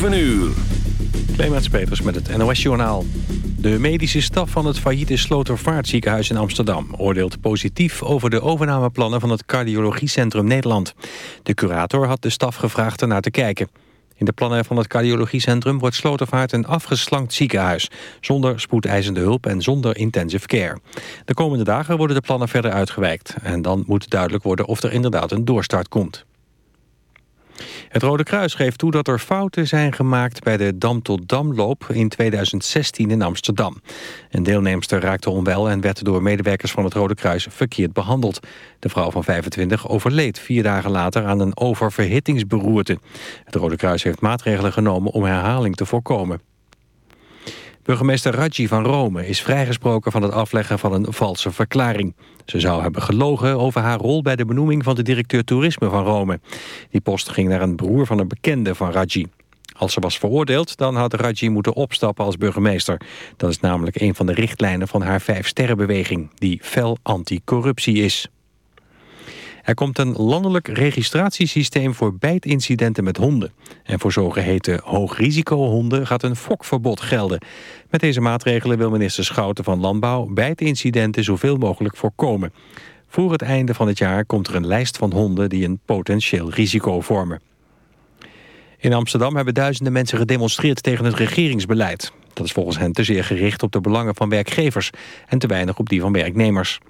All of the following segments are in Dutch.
7 uur. Peters met het NOS-journaal. De medische staf van het failliete Slotervaartziekenhuis in Amsterdam... oordeelt positief over de overnameplannen van het Cardiologiecentrum Nederland. De curator had de staf gevraagd ernaar te kijken. In de plannen van het Cardiologiecentrum wordt Slotervaart een afgeslankt ziekenhuis... zonder spoedeisende hulp en zonder intensive care. De komende dagen worden de plannen verder uitgewerkt... en dan moet duidelijk worden of er inderdaad een doorstart komt. Het Rode Kruis geeft toe dat er fouten zijn gemaakt bij de Dam tot Damloop in 2016 in Amsterdam. Een deelnemster raakte onwel en werd door medewerkers van het Rode Kruis verkeerd behandeld. De vrouw van 25 overleed vier dagen later aan een oververhittingsberoerte. Het Rode Kruis heeft maatregelen genomen om herhaling te voorkomen. Burgemeester Raggi van Rome is vrijgesproken van het afleggen van een valse verklaring. Ze zou hebben gelogen over haar rol bij de benoeming van de directeur toerisme van Rome. Die post ging naar een broer van een bekende van Raggi. Als ze was veroordeeld, dan had Raggi moeten opstappen als burgemeester. Dat is namelijk een van de richtlijnen van haar Vijf-Sterrenbeweging... die fel anticorruptie is. Er komt een landelijk registratiesysteem voor bijtincidenten met honden. En voor zogeheten hoogrisicohonden gaat een fokverbod gelden. Met deze maatregelen wil minister Schouten van Landbouw bijtincidenten zoveel mogelijk voorkomen. Voor het einde van het jaar komt er een lijst van honden die een potentieel risico vormen. In Amsterdam hebben duizenden mensen gedemonstreerd tegen het regeringsbeleid. Dat is volgens hen te zeer gericht op de belangen van werkgevers en te weinig op die van werknemers.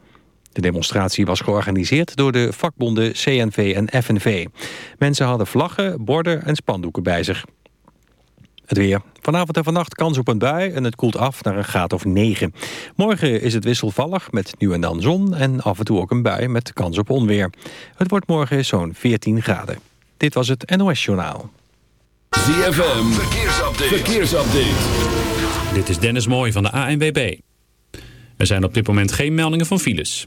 De demonstratie was georganiseerd door de vakbonden CNV en FNV. Mensen hadden vlaggen, borden en spandoeken bij zich. Het weer. Vanavond en vannacht kans op een bui en het koelt af naar een graad of 9. Morgen is het wisselvallig met nu en dan zon en af en toe ook een bui met kans op onweer. Het wordt morgen zo'n 14 graden. Dit was het NOS Journaal. ZFM, verkeersupdate. verkeersupdate. Dit is Dennis Mooij van de ANWB. Er zijn op dit moment geen meldingen van files.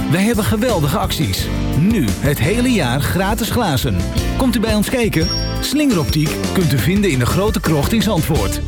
Wij hebben geweldige acties. Nu het hele jaar gratis glazen. Komt u bij ons kijken? Slingeroptiek kunt u vinden in de grote krocht in Zandvoort.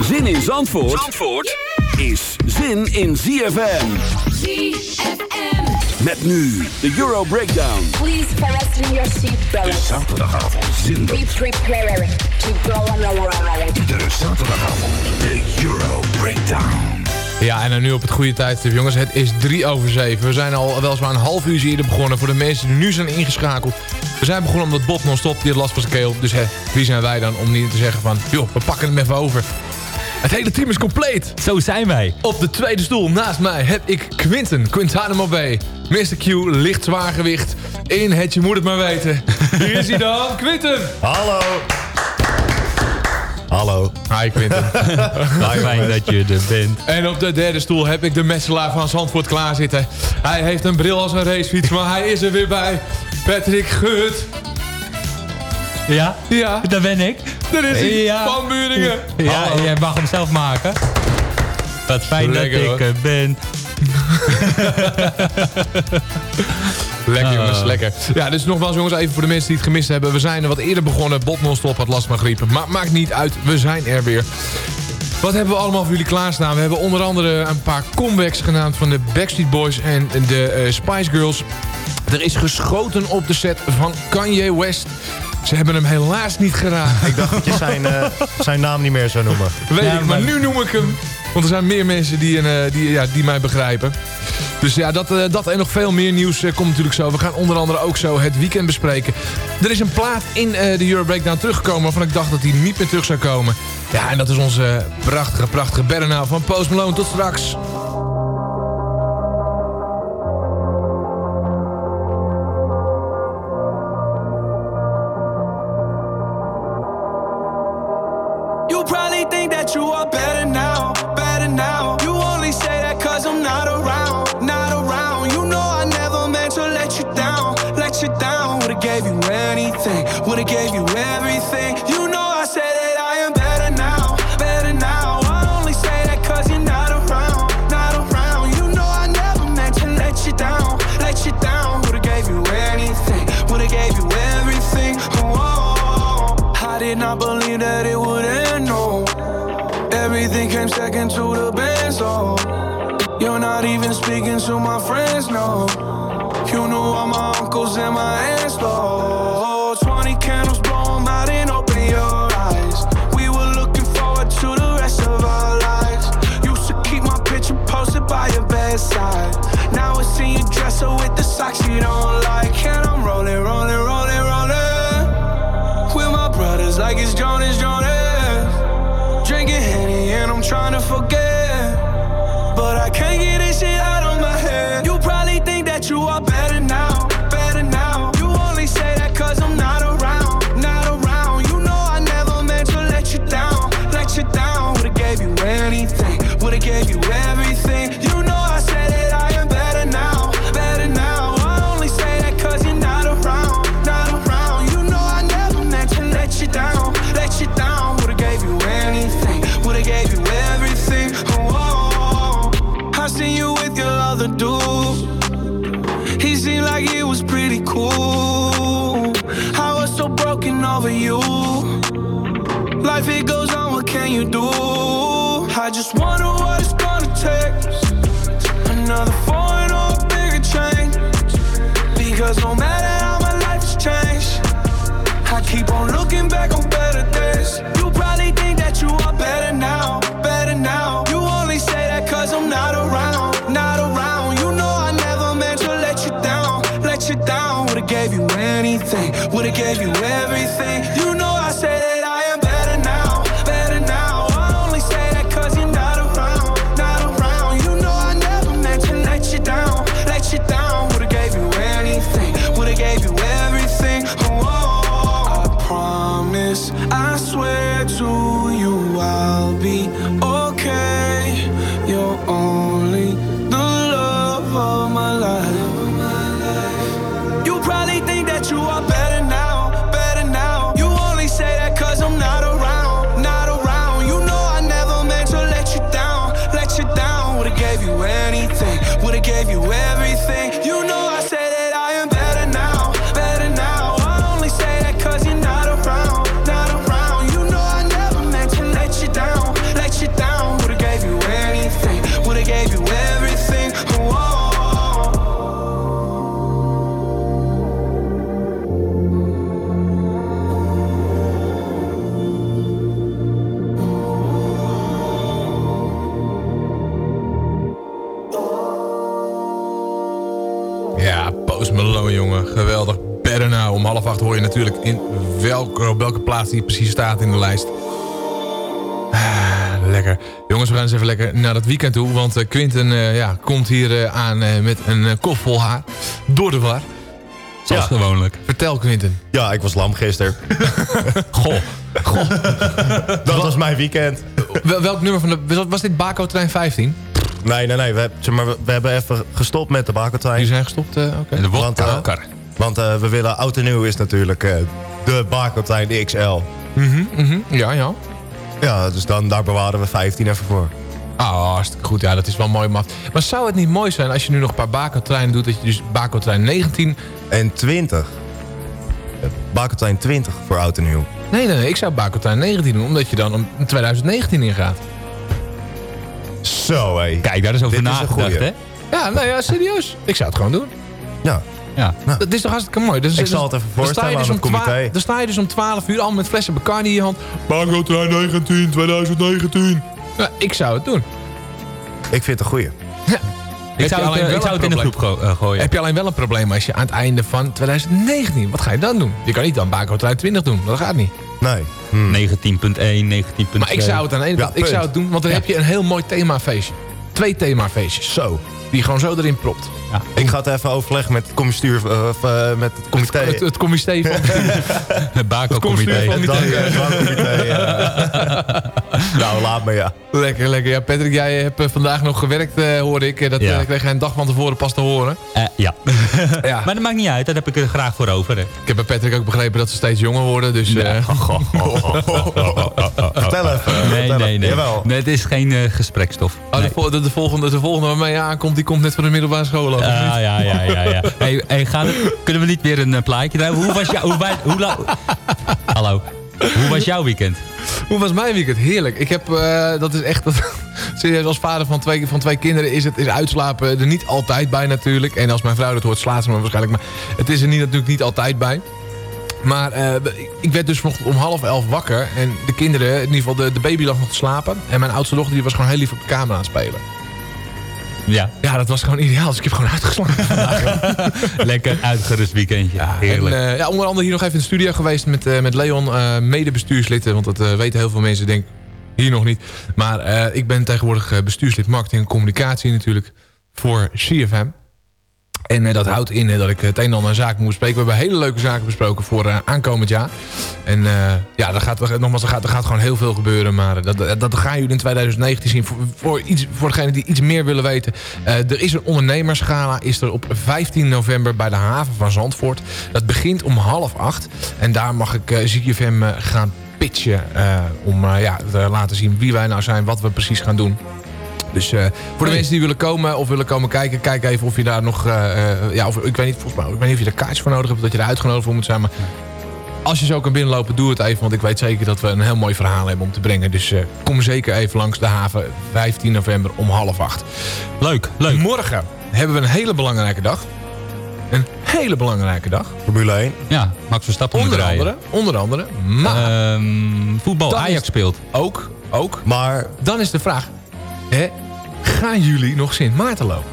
Zin in Zandvoort, Zandvoort is zin in ZFM. ZFM. Met nu de Euro Breakdown. Please fasten your seatbelt. Zaterdagavond zinder. Be prepared to go on a ride. De zaterdagavond, de Euro Breakdown. Ja, en dan nu op het goede tijdstip, jongens. Het is drie over zeven. We zijn al weliswaar een half uur eerder begonnen. Voor de mensen die nu zijn ingeschakeld. We zijn begonnen omdat Bob non-stop, die had last van zijn keel. Dus hè, wie zijn wij dan om niet te zeggen van... joh, we pakken hem even over. Het hele team is compleet. Zo zijn wij. Op de tweede stoel naast mij heb ik Quinten, Quintanamo B. Mr. Q, licht zwaargewicht. In het je moet het maar weten. Hier is hij dan, Quinten. Hallo. Hallo. Hi Quinten. Fijn dat je er bent. En op de derde stoel heb ik de messelaar van Zandvoort klaarzitten. Hij heeft een bril als een racefiets, maar hij is er weer bij. Patrick Gut. Ja? Ja, Daar ben ik. daar is hij. Ja. Van Buringen. Ja, Hallo. jij mag hem zelf maken. Wat fijn Lekker, dat ik er ben. Lekker jongens, Ah. lekker. Ja, dus nogmaals jongens, even voor de mensen die het gemist hebben. We zijn er wat eerder begonnen. Bot non-stop had last van griepen. Maar maakt niet uit, we zijn er weer. Wat hebben we allemaal voor jullie klaarstaan? We hebben onder andere een paar comebacks genaamd van de Backstreet Boys en de eh, Spice Girls. Er is geschoten op de set van Kanye West. Ze hebben hem helaas niet geraakt. Ik dacht dat je zijn, eh, zijn naam niet meer zou noemen. Weet Ja, ik, maar maar- nu noem ik hem. Want er zijn meer mensen die, eh, die, ja, die mij begrijpen. Dus ja, dat, eh, dat en nog veel meer nieuws eh, komt natuurlijk zo. We gaan onder andere ook zo het weekend bespreken. Er is een plaat in de Euro Breakdown teruggekomen... waarvan ik dacht dat hij niet meer terug zou komen. Ja, en dat is onze prachtige, prachtige Berna van Post Malone. Tot straks. You probably think that you are better let you down. Would've gave you anything, would've gave you everything. You know I said that I am better now, better now. I only say that cause you're not around, not around. You know I never meant to let you down, let you down. Would've gave you anything, would've gave you everything. Oh, I did not believe that it would end, no. Everything came second to the best, oh. You're not even speaking to my friends, no. You knew all my uncles and my aunts, oh. 20 candles, blow 'em out and open your eyes. We were looking forward to the rest of our lives. Used to keep my picture posted by your bedside. Now it's in your dresser with the socks you don't like. And I'm rolling, rolling, rolling, rolling. With my brothers like it's Jonas, Jonas. Drinking Henny and I'm trying to forget. Do? Natuurlijk in welke, op welke plaats die precies staat in de lijst. Ah, lekker. Jongens, we gaan eens even lekker naar het weekend toe. Want eh, Quinten eh, ja, komt hier eh, aan met een kop vol haar. Door de war. Zoals Ja. gewoonlijk. Vertel Quinten. Ja, ik was lam gisteren. Goh. Dat was mijn weekend. Wel- welk nummer van de... Was dit Baco Trein 15? Nee, nee, nee. We, heb- zeg maar, we, hebben even gestopt met de bakentrein. Die zijn gestopt, oké. De want, eh, want eh, we willen oud en nieuw is natuurlijk eh, de bakentrein XL. Mhm, mhm. Ja, ja. Ja, dus dan, daar bewaren we 15 even voor. Ah, hartstikke goed. Ja, dat is wel mooi. Maar, maar zou het niet mooi zijn als je nu nog een paar Baco-treinen doet... dat je dus Baco-trein 19... En 20. Bakentrein 20 voor oud en nieuw. Nee, nee, nee. Ik zou Baco-trein 19 doen, omdat je dan om 2019 ingaat. Zo, hé. Kijk, daar is over Dit nagedacht, hè? Ja, nou ja, serieus. Ik zou het gewoon doen. Ja. Ja. Dat is toch hartstikke mooi. Dus, Ik zal het even dan sta voorstellen je dus aan om het comité. Dan sta je dus om 12 uur al met flessen Bacardi in je hand. Bango trein 19, 2019. Ja, ik zou het doen. Ik vind het een goeie. Ik zou het, eh, ik zou het in de groep go- eh, gooien. Heb je alleen wel een probleem als je aan het einde van 2019... Wat ga je dan doen? Je kan niet dan Baco trein 20 doen. Dat gaat niet. Nee. 19.1, 19.2. Maar ik zou het aan de ene Ja, kant... ik zou het doen, want dan heb je een heel mooi themafeestje. Twee themafeestjes. Zo. Die je gewoon zo erin propt. Ik ga het even overleggen met het commistuur, eh, of, eh, met het comité. Het, het comité van... Het Baco-comité. Het comité. Eh, het comité, ja. nou, laat me, ja. Lekker, lekker. Ja, Patrick, jij hebt eh, vandaag nog gewerkt, eh, hoorde ik. Eh, Dat Ja. eh, kreeg jij een dag van tevoren pas te horen. Eh, ja. Ja. maar dat maakt niet uit, daar heb ik er graag voor over. Hè. Ik heb bij Patrick ook begrepen dat ze steeds jonger worden. Dus, eh, Vertel even. Nee, nee, nee. Jawel. nee. Het is geen eh, gesprekstof. oh, Nee. de volgende, de volgende waarmee je aankomt, die komt net van de middelbare school. Of Ja, ja, ja, ja. ja. Hey, hey, gaat het, kunnen we niet weer een eh, plaatje draaien? Hoe was jouw... Hoe, wij- hoe, la- Hallo. Hoe was jouw weekend? Hoe was mijn weekend? Heerlijk. Ik heb, eh, dat is echt... Dat, serieus, als vader van twee, van twee kinderen is het is uitslapen er niet altijd bij natuurlijk. En als mijn vrouw dat hoort, slaat ze me waarschijnlijk. Maar het is er niet, natuurlijk niet altijd bij. Maar eh, ik werd dus vanochtend om half elf wakker. En de kinderen, in ieder geval de, de baby lag nog te slapen. En mijn oudste dochter die was gewoon heel lief op de kamer aan het spelen. Ja, Ja, dat was gewoon ideaal. Dus ik heb gewoon uitgeslapen vandaag. lekker uitgerust weekendje. Heerlijk. En, eh, ja, onder andere hier nog even in de studio geweest met, eh, met Leon, eh medebestuurslid. Want dat weten heel veel mensen, denk ik, hier nog niet. Maar ik ben tegenwoordig bestuurslid marketing en communicatie natuurlijk voor CFM. En eh, dat houdt in eh, dat ik het een en ander zaken moet bespreken. We hebben hele leuke zaken besproken voor eh, aankomend jaar. En ja, er gaat, nogmaals, er gaat, er gaat gewoon heel veel gebeuren. Maar dat, dat, gaan jullie in 2019 zien. Voor, iets, voor degenen die iets meer willen weten. Er is een ondernemerschala. Is er op 15 november bij de haven van Zandvoort. Dat begint om half acht. En daar mag ik ZFM gaan pitchen. om ja, te laten zien wie wij nou zijn. Wat we precies gaan doen. Dus eh, voor de mensen die willen komen of willen komen kijken, kijk even of je daar nog. eh, eh, ja, of, ik weet niet, volgens mij, ik weet niet of je er kaartjes voor nodig hebt, dat je er uitgenodigd voor moet zijn. Maar als je zo kan binnenlopen, doe het even. Want ik weet zeker dat we een heel mooi verhaal hebben om te brengen. Dus eh, kom zeker even langs de haven, 15 november om half acht. Leuk, leuk. Morgen hebben we een hele belangrijke dag. Een hele belangrijke dag. Formule 1. Ja, Max Verstappen Onder rijden. andere, onder andere. Maar Ehm, voetbal, Ajax speelt. ook, ook. Maar Dan is de vraag. Hè, gaan jullie nog Sint Maarten lopen?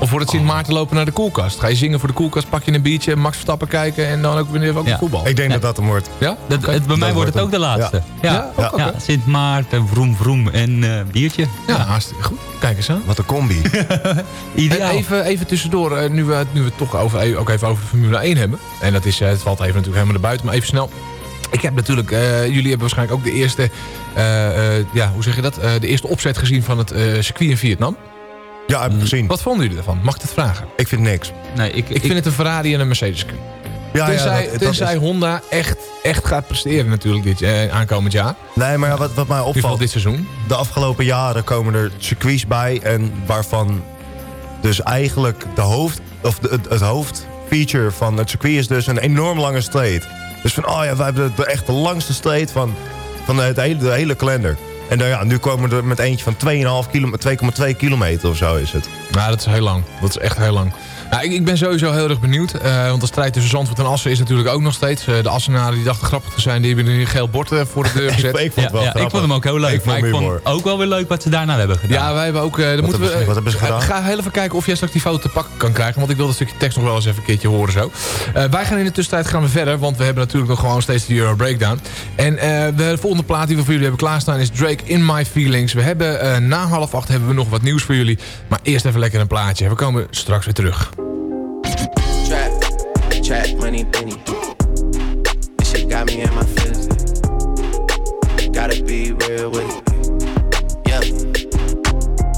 Of wordt het Sint Maarten lopen naar de koelkast? Ga je zingen voor de koelkast, pak je een biertje, Max Verstappen kijken... en dan ook weer ook Ja. voetbal? ik denk dat dat hem wordt. Ja? Dat, het, bij mij wordt het ook de laatste. Ja, Ja. Sint Maarten, vroom vroom en eh, biertje. Ja, hartstikke goed. Kijk eens aan. Wat een combi. Ideaal. even, even tussendoor, eh, nu we, het- nu we het toch over, ook even over de Formule 1 hebben. En dat is, eh, het valt even natuurlijk helemaal naar buiten, maar even snel. Ik heb natuurlijk, eh, jullie hebben waarschijnlijk ook de eerste, eh, eh, ja, hoe zeg je dat? Eh, de eerste opzet gezien van het eh, circuit in Vietnam. Ja, heb ik gezien. Wat vonden jullie ervan? Mag ik het vragen? Ik vind niks. Nee, ik, Ik vind het een Ferrari en een Mercedes circuit. Ja, tenzij ja, dat, dat is- Honda echt, echt gaat presteren natuurlijk dit eh, aankomend jaar. Nee, maar wat, wat mij opvalt... dit seizoen. De afgelopen jaren komen er circuits bij... en waarvan dus eigenlijk de hoofd, of de, het, het hoofdfeature van het circuit... is dus een enorm lange streep. Dus van, oh ja, wij hebben echt de langste streep van, van de, de hele, de hele kalender. En dan, ja, nu komen we er met eentje van 2,5 kilometer, 2,2 kilometer of zo is het. Nou, dat is heel lang. Dat is echt heel lang. Nou, ik, ik ben sowieso heel erg benieuwd. eh, want de strijd tussen Zandvoort en Assen is natuurlijk ook nog steeds. Eh, de Assenaren die dachten grappig te zijn, die hebben nu een geel bord eh, voor de deur Ik, gezet. ik vond het wel ja, ik vond hem ook heel leuk. Ik maar vond ik vond ook wel weer leuk wat ze daarna hebben gedaan. Ja, wij hebben ook... eh dan moeten hebben we, ze- wat hebben ze gedaan? Ga heel even kijken of jij straks die foto te pakken kan krijgen. Want ik wil dat stukje tekst nog wel eens even een keertje horen zo. Eh, wij gaan in de tussentijd gaan we verder. Want we hebben natuurlijk nog gewoon steeds de Euro Breakdown. En eh, de volgende plaat die we voor jullie hebben klaarstaan is Drake In My Feelings. We hebben eh, na half acht hebben we nog wat nieuws voor jullie. Maar eerst even lekker een plaatje. We komen straks weer terug. Trap, penny. This shit got me in my feelings. Gotta be real with it. Yeah.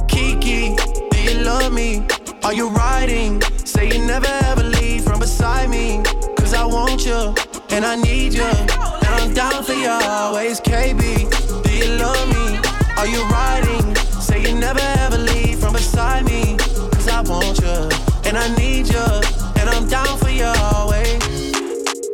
Kiki, do you love me? Are you riding? Say you never ever leave from beside me. Cause I want you and I need you. And I'm down for you always, KB. Do you love me? Are you riding? Say you never ever leave from beside me. Cause I want you and I need you. And I'm down for you always.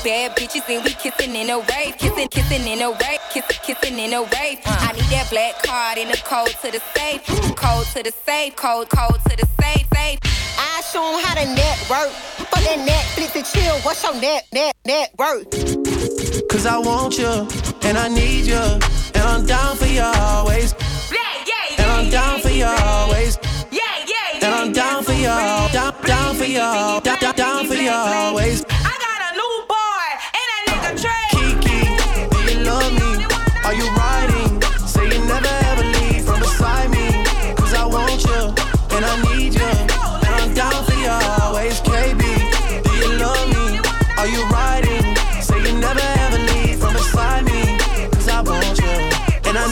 Two bad bitches and we kissing in a rave, kissing, kissing in a rave, kissing, kissing in a rave. Uh. I need that black card in the code to the safe, code to the safe, code, code to the safe, safe. I show 'em how to network. For that Netflix and chill, what's your net, net, net worth? Cause I want you, and I need you, and I'm down for you always. And I'm down for you always. Yeah, yeah, yeah, And I'm down for you, down, down for you, down, down, down for you always.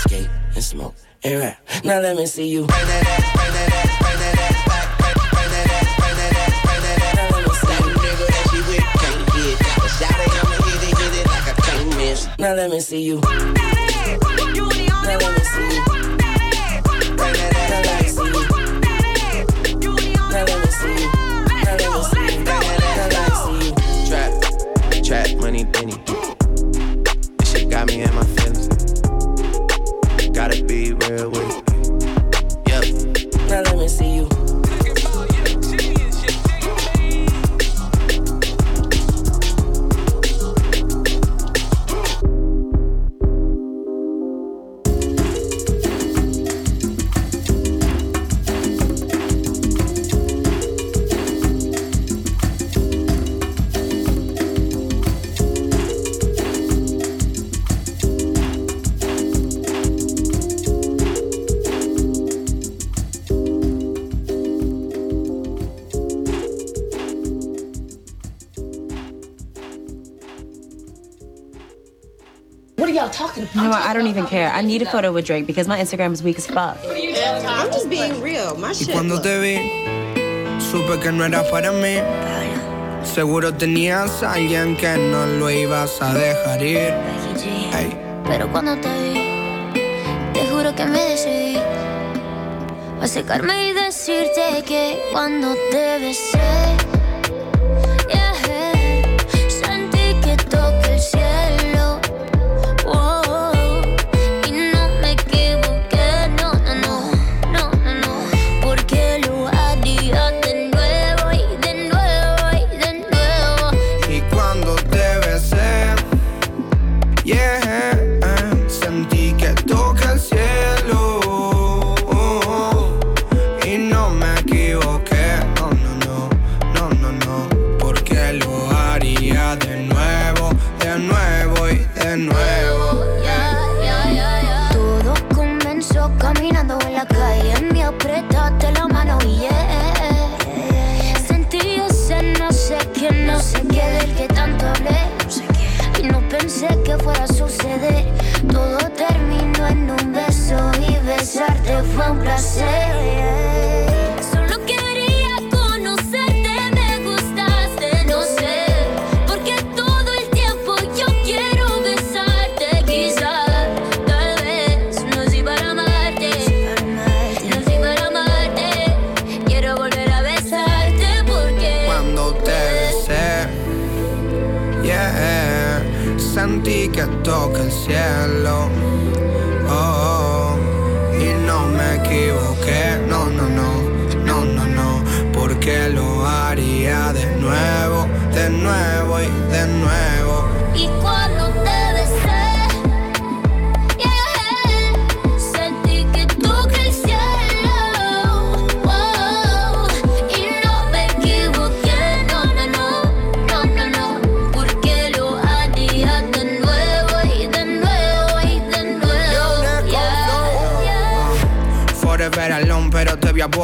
Skate and smoke and rap. Now let me see you. Now let me see you. Now let me see you. Even care. I need a photo with Drake because my Instagram is weak as fuck. I'm just being real. My Y shit. cuando te vi, supe que no era para mí. Seguro tenías a alguien que no lo ibas a dejar ir. Ey. Pero cuando te vi, te juro que me decidí a secarme y decirte que cuando te besé, nuevo. Todo comenzó caminando en la calle, me apretaste la mano y yeah. Sentí ese no sé qué, no sé qué del que tanto hablé. Y no pensé que fuera a suceder. Todo terminó en un beso y besarte fue un placer. shallow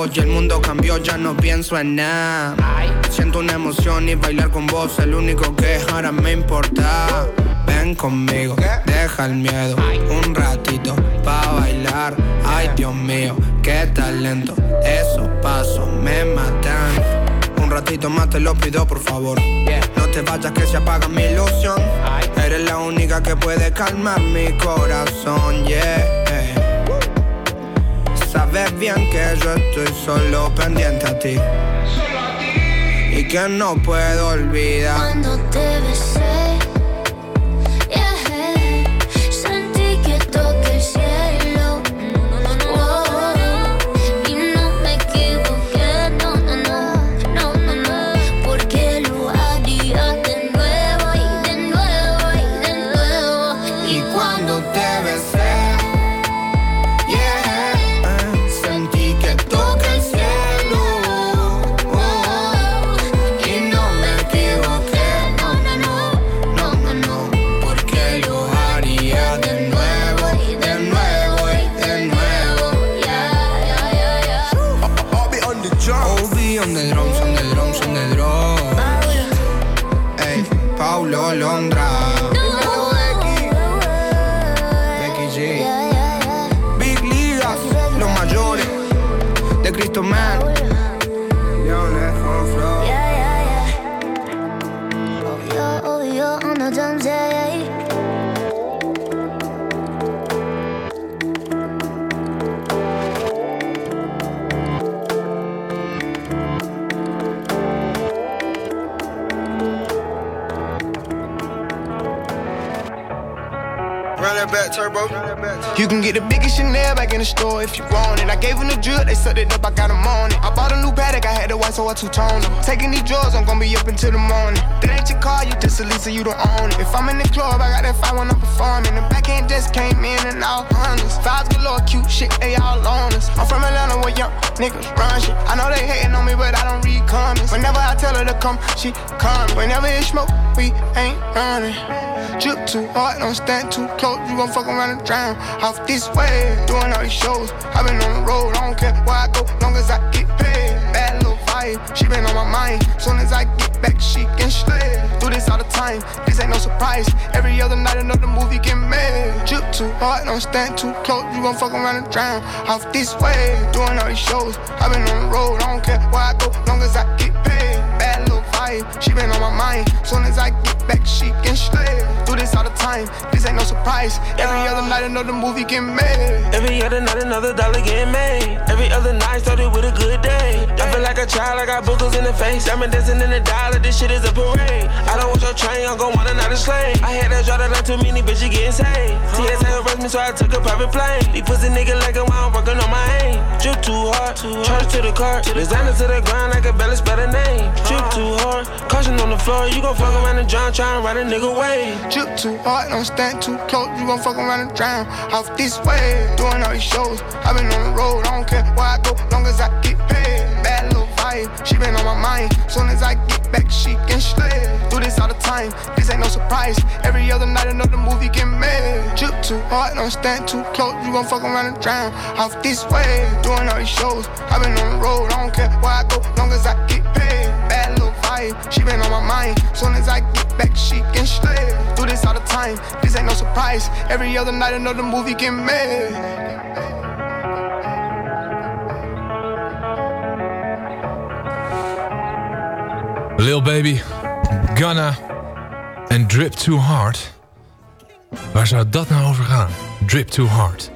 te vi a vos y el mundo cambió, ya no pienso en nada. Siento una emoción y bailar con vos, el único que ahora me importa. Ven conmigo, deja el miedo, un ratito pa' bailar. Ay, Dios mío, qué talento, esos pasos me matan. Un ratito más te lo pido, por favor. No te vayas que se apaga mi ilusión. Eres la única que puede calmar mi corazón, yeah. Sabes bien que yo estoy solo pendiente a ti. Y que no puedo olvidar. Cuando te besé, You can get the biggest Chanel back in the store if you want it. I gave them the drip, they sucked it up, I got them on it. I bought a new paddock, I had the white, so I two-toned them. Taking these drugs, I'm gonna be up until the morning. That ain't your car, you just a Lisa, you don't own it. If I'm in the club, I got that fight when I'm performing. The back end just came in and all honest. Vibes galore, cute shit, they all on us. I'm from Atlanta where young niggas run shit. I know they hating on me, but I don't read comments. Whenever I tell her to come, she come. Whenever it's smoke, we ain't running. Drip too hard, don't stand too close. You gon' fuck around and drown. Off this way, doing all these shows. i been on the road, I don't care where I go, long as I get paid. Bad little vibe, she been on my mind. Soon as I get back, she can slay. Do this all the time, this ain't no surprise. Every other night, another movie get made. Drip too hard, don't stand too close. You gon' fuck around and drown. Off this way, doing all these shows. i been on the road, I don't care where I go, long as I get paid. Bad little vibe, she been on my mind. Soon as I get back, she can slay. Do this all the time, this ain't no surprise. Every other night, another movie get made. Every other night, another dollar getting made. Every other night started with a good day. I feel like a child, I got boogers in the face. I'm dancing in the dollar, this shit is a parade. I don't want your train, I'm gon' want another slave. I had that draw that line too many bitches getting saved. TSA arrest me, so I took a private plane. These pussy nigga like a while I'm working on my aim. Drip too hard, charge to the car. Designer to the ground, I can barely spell the name. Drip too hard, caution on the floor. You gon' fuck around and drown, Tryna ride a nigga away. Drip too hard, don't stand too close. You gon' fuck around and drown. Off this way, doing all these shows. i been on the road, I don't care where I go, long as I get paid. Bad little vibe, she been on my mind. Soon as I get back, she can slay. Do this all the time, this ain't no surprise. Every other night, another movie get made. Drip too hard, don't stand too close. You gon' fuck around and drown. Off this way, doing all these shows. i been on the road, I don't care where I go, long as I get paid. Vibe, she been on my mind. Soon as I get back, she can slay. Do this all the time, this ain't no surprise. Every other night, another movie get made. Lil Baby, Gunna en Drip Too Hard. Waar zou dat nou over gaan? Drip Too Hard.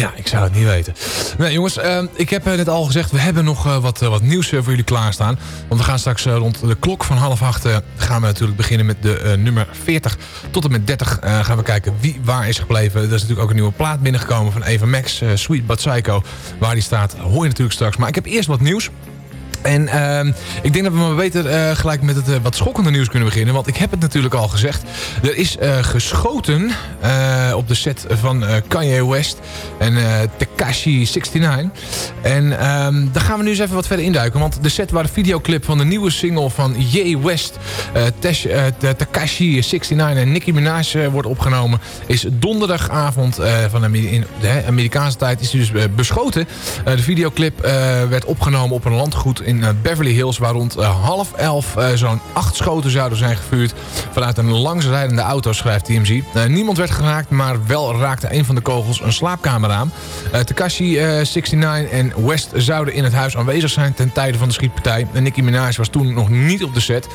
Ja, ik zou het niet weten. Nee, jongens, eh, ik heb eh, net al gezegd... we hebben nog eh, wat, eh, wat nieuws voor jullie klaarstaan. Want we gaan straks rond de klok van half acht... gaan we natuurlijk beginnen met de nummer 40 tot en met 30. eh, gaan we kijken wie waar is gebleven. Er is natuurlijk ook een nieuwe plaat binnengekomen van Eva Max. Sweet But Psycho. Waar die staat, hoor je natuurlijk straks. Maar ik heb eerst wat nieuws. En ehm, ik denk dat we maar beter eh, gelijk met het eh, wat schokkende nieuws kunnen beginnen. Want ik heb het natuurlijk al gezegd. Er is eh, geschoten op de set van Kanye West en Tekashi 69. En ehm, daar gaan we nu eens even wat verder induiken. Want de set waar de videoclip van de nieuwe single van Ye West... Tekashi 69 en Nicki Minaj wordt opgenomen... is donderdagavond van in de Amerikaanse tijd is dus beschoten. De videoclip werd opgenomen op een landgoed in eh, Beverly Hills... waar rond eh, half elf eh, zo'n acht schoten zouden zijn gevuurd... vanuit een langsrijdende auto, schrijft TMZ. Niemand werd geraakt, maar wel raakte een van de kogels een slaapkamer aan. Takashi eh, 69 en West zouden in het huis aanwezig zijn... ten tijde van de schietpartij. En Nicki Minaj was toen nog niet op de set.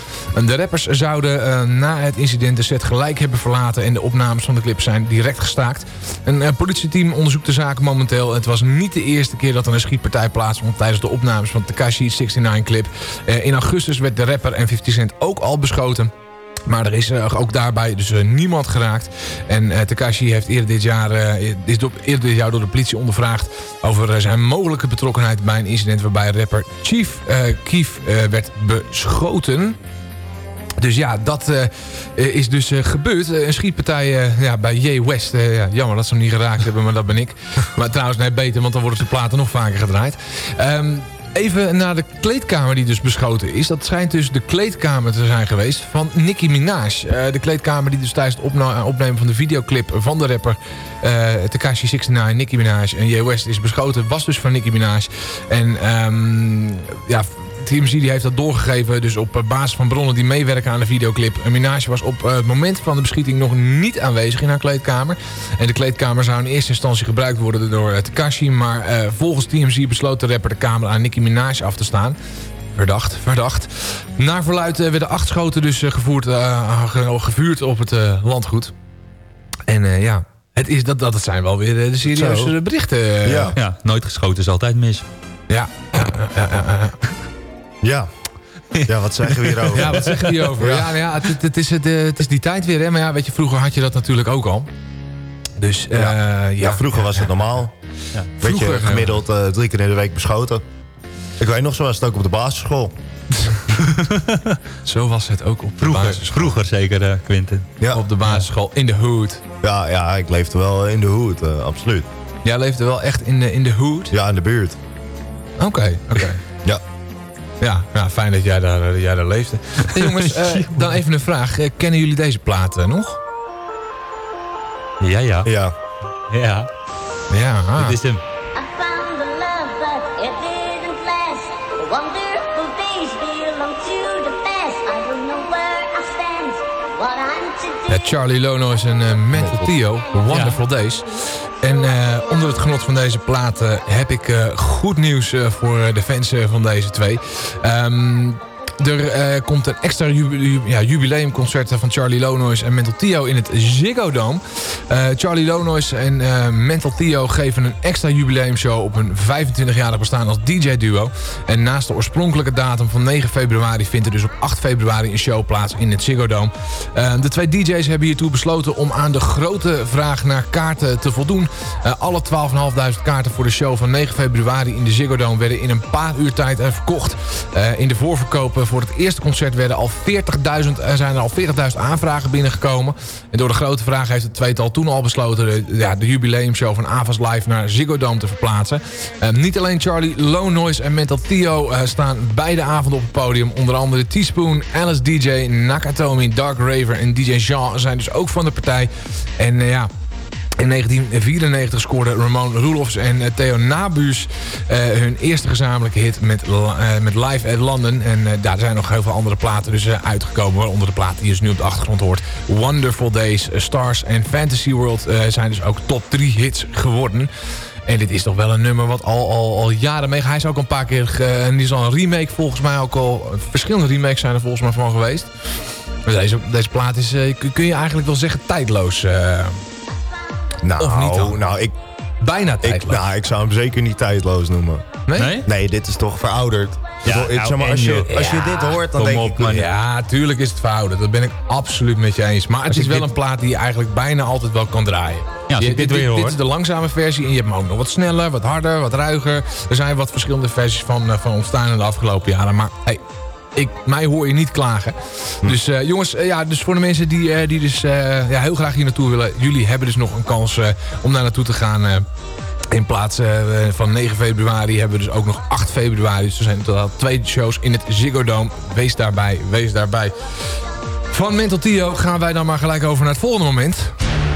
De rappers zouden na het incident de set gelijk hebben verlaten... en de opnames van de clip zijn direct gestaakt. Een politieteam onderzoekt de zaak momenteel. Het was niet de eerste keer dat er een schietpartij plaatsvond... tijdens de opnames van Takashi 69 clip. Eh, in augustus werd de rapper en 50 Cent ook al beschoten. Maar er is eh, ook daarbij dus eh, niemand geraakt. En Takashi heeft eerder dit, jaar, is eerder dit jaar door de politie ondervraagd... over zijn mogelijke betrokkenheid bij een incident... waarbij rapper Chief Keef eh, werd beschoten... Dus ja, dat is dus gebeurd. Een schietpartij ja, bij J. West. Ja, jammer dat ze hem niet geraakt hebben, maar dat ben ik. Maar trouwens, nee, beter, want dan worden de platen nog vaker gedraaid. Ehm, even naar de kleedkamer die dus beschoten is. Dat schijnt dus de kleedkamer te zijn geweest van Nicki Minaj. Eh, de kleedkamer die dus tijdens het opnemen van de videoclip van de rapper... eh Tekashi 69, Nicki Minaj en J. West is beschoten. Was dus van Nicki Minaj. En ehm, ja... TMZ die heeft dat doorgegeven, dus op eh, basis van bronnen die meewerken aan de videoclip. En Minaj was op eh, het moment van de beschieting nog niet aanwezig in haar kleedkamer. En de kleedkamer zou in eerste instantie gebruikt worden door Tekashi. Maar eh, volgens TMZ besloot de rapper de kamer aan Nicki Minaj af te staan. Verdacht, verdacht. Naar verluid eh, werden acht schoten dus eh, gevoerd, eh, ge- gevuurd op het eh, landgoed. En eh, ja, het is, dat, dat zijn wel weer eh, de serieuze berichten. eh. Ja. ja, nooit geschoten is altijd mis. Ja. Ja. Ja, wat zeggen we hierover? Ja, wat zeggen we hierover? Ja, nou ja, het, het, het is het, eh, het is die tijd weer, hè. Maar ja, weet je, vroeger had je dat natuurlijk ook al. Dus, eh, ja. Ja, vroeger was het normaal. Weet Vroeger, je, gemiddeld eh, drie keer in de week beschoten. Ik weet nog, zo was het ook op de basisschool. Zo was het ook op de Vroeger, basisschool. vroeger zeker, Quinten. Ja. Op de basisschool, in de hood. Ja, ja, ik leefde wel in de hoed, eh, absoluut. Jij leefde wel echt in de, in de hood? Ja, in de buurt. Oké, oké. Ja. Ja, ja, fijn dat jij daar, jij daar leefde. Hey, jongens, eh, dan even een vraag. Eh, kennen jullie deze plaat eh, nog? Ja, ja. Ja. Ja, Ja. dit is hem. I found the love, but it didn't last. Wonderful days belong to the past. I don't know where I stand, what I'm to do. Ja, Charlie Lonois en eh, Mental Theo, Wonderful Days. En eh, onder het genot van deze plaat eh, heb ik eh, goed nieuws eh, voor de fans van deze twee. Ehm, er eh, komt een extra ja, jubileumconcert van Charlie Lonois en Mental Theo in het Ziggo Dome. Eh, Charlie Lonois en eh, Mental Theo geven een extra jubileumshow op hun 25-jarig bestaan als DJ-duo. En naast de oorspronkelijke datum van 9 februari vindt er dus op 8 februari een show plaats in het Ziggo Dome. De twee DJ's hebben hiertoe besloten om aan de grote vraag naar kaarten te voldoen. Alle 12.500 kaarten voor de show van 9 februari in de Ziggo Dome werden in een paar uur tijd verkocht. In de voorverkopen voor het eerste concert werden al 40.000, er zijn er al 40.000 aanvragen binnengekomen. En door de grote vraag heeft het tweetal toen al besloten de, ja, de jubileumshow van Avas Live naar Ziggo Dome te verplaatsen. Eh, niet alleen Charlie, Low Noise en Mental Theo eh, staan beide avonden op het podium. Onder andere Teaspoon, Alice DJ, Nakatomi, Dark Raver en DJ Jean zijn dus ook van de partij. En eh, ja... In 1994 scoorden Ramon Roelofs en eh, Theo Nabuus eh, hun eerste gezamenlijke hit met, eh, met Live at London. En daar zijn nog heel veel andere platen dus uitgekomen. Waaronder de plaat die je dus nu op de achtergrond hoort. Wonderful Days, Stars en Fantasy World zijn dus ook top 3 hits geworden. En dit is toch wel een nummer wat al, al, al jaren mee... Hij is ook een paar keer... en die is al een remake volgens mij ook al... Verschillende remakes zijn er volgens mij van geweest. Maar Deze, deze plaat is, kun je eigenlijk wel zeggen, tijdloos. Nou, Of niet dan? nou ik, Bijna ik, tijdloos. nou, ik zou hem zeker niet tijdloos noemen. Nee? Nee, dit is toch verouderd. Ja, nou, zeg maar, als, je, als je dit hoort, dan denk op, ik... man. Ja, tuurlijk is het verouderd. Dat ben ik absoluut met je eens. Maar het Als is ik wel dit- een plaat die je eigenlijk bijna altijd wel kan draaien. Ja, Je- ik dit weer dit, is de langzame versie en je hebt hem ook nog wat sneller, wat harder, wat ruiger. Er zijn wat verschillende versies van, eh, van ontstaan in de afgelopen jaren. Maar hey, ik, mij hoor je niet klagen. Hm. Dus eh, jongens, eh, ja, dus voor de mensen die, eh, die dus ja, heel graag hier naartoe willen. Jullie hebben dus nog een kans om daar naartoe te gaan. in plaats van 9 februari hebben we dus ook nog 8 februari. Dus er zijn totaal twee shows in het Ziggo Dome. Wees daarbij, wees daarbij. Van Mental Tio gaan wij dan maar gelijk over naar het volgende moment.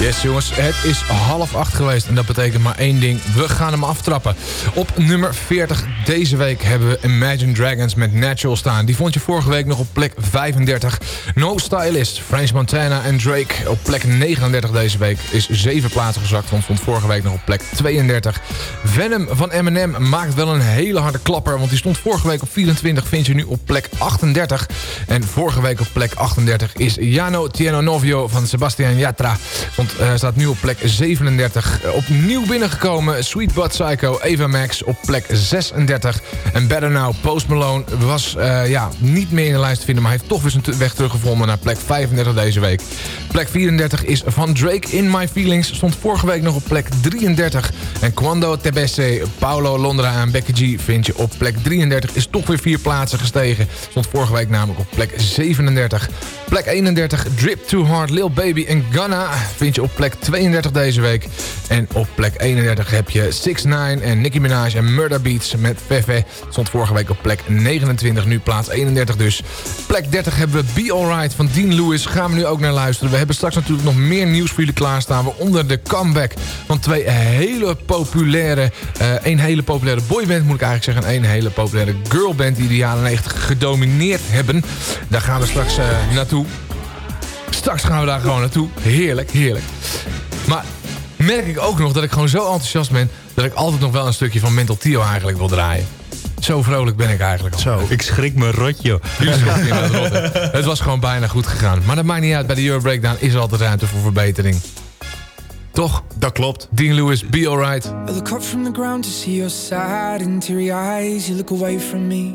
Yes jongens, het is half acht geweest en dat betekent maar één ding. We gaan hem aftrappen. Op nummer 40 deze week hebben we Imagine Dragons met Natural staan. Die vond je vorige week nog op plek 35. No Stylist, French Montana en Drake op plek 39 deze week. Is zeven plaatsen gezakt, want stond vorige week nog op plek 32. Venom van Eminem maakt wel een hele harde klapper, want die stond vorige week op 24, vind je nu op plek 38. En vorige week op plek 38 is Jano Tieno Novio van Sebastian Yatra. Hij staat nu op plek 37. Eh, opnieuw binnengekomen Sweet But Psycho Eva Max op plek 36. En Better Now Post Malone was eh, ja, niet meer in de lijst te vinden... maar hij heeft toch weer zijn weg teruggevonden naar plek 35 deze week. Plek 34 is van Drake In My Feelings. Stond vorige week nog op plek 33. En Quando Tebesse, Paolo Londra en Becky G vind je op plek 33. Is toch weer vier plaatsen gestegen. Stond vorige week namelijk op plek 37. Plek 31, Drip Too Hard, Lil Baby en Gunna vind je op plek 32 deze week. En op plek 31 heb je 6 9 en Nicki Minaj en Murder Beats met Fefe. Stond vorige week op plek 29, nu plaats 31 dus. Plek 30 hebben we Be Alright van Dean Lewis. Gaan we nu ook naar luisteren. We hebben straks natuurlijk nog meer nieuws voor jullie klaarstaan. Waaronder de comeback van twee hele populaire... eh een hele populaire boyband moet ik eigenlijk zeggen. En een hele populaire girlband die de jaren 90 gedomineerd hebben. Daar gaan we straks eh, naartoe. Straks gaan we daar gewoon naartoe. Heerlijk, heerlijk. Maar merk ik ook nog dat ik gewoon zo enthousiast ben... dat ik altijd nog wel een stukje van Mental Tio eigenlijk wil draaien. Zo vrolijk ben ik eigenlijk al. Zo, ik schrik me rot, joh. Het was gewoon bijna goed gegaan. Maar dat maakt niet uit. Bij de Euro Breakdown is er altijd ruimte voor verbetering. Toch? Dat klopt. Dean Lewis, Be Alright. I look up from the ground to see your sad teary eyes. You look away from me,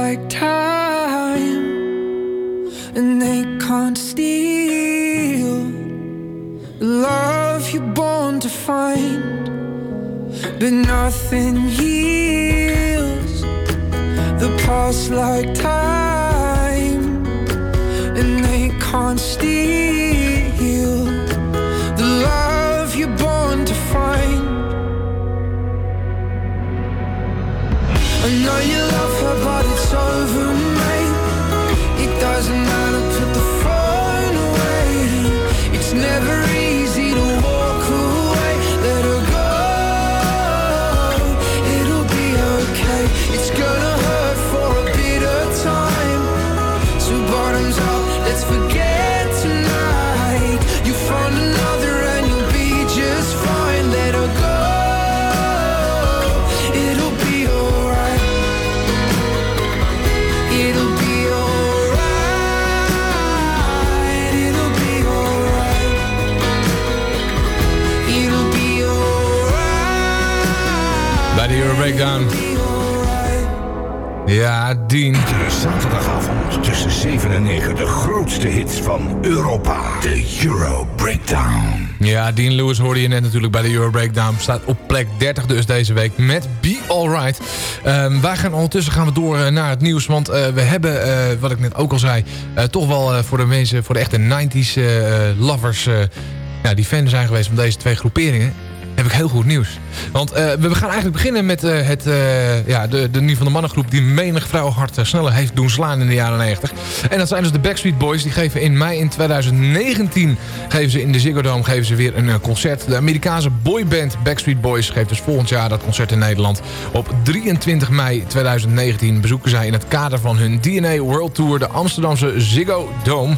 like time, and they can't steal the love you're born to find. But nothing heals the past like time, and they can't steal the love you're born to find. I know you love her, but over, mate. Breakdown. Ja, Dean. Iedere zaterdagavond tussen 7 en 9 de grootste hits van Europa. De Euro Breakdown. Ja, Dean Lewis hoorde je net natuurlijk bij de Euro Breakdown. Staat op plek 30 dus deze week met Be Alright. Ehm wij gaan ondertussen gaan we door eh, naar het nieuws. Want eh, we hebben, eh, wat ik net ook al zei... toch wel voor de mensen, voor de echte 90s eh, lovers... ja, die fan zijn geweest van deze twee groeperingen... heb ik heel goed nieuws. Want eh, we gaan eigenlijk beginnen met eh, het, eh, ja, de, de nieuw van de mannengroep... die menig vrouw hart eh, sneller heeft doen slaan in de jaren 90. En dat zijn dus de Backstreet Boys. Die geven in mei in 2019 geven ze in de Ziggo Dome geven ze weer een concert. De Amerikaanse boyband Backstreet Boys geeft dus volgend jaar dat concert in Nederland. Op 23 mei 2019 bezoeken zij in het kader van hun DNA World Tour... de Amsterdamse Ziggo Dome.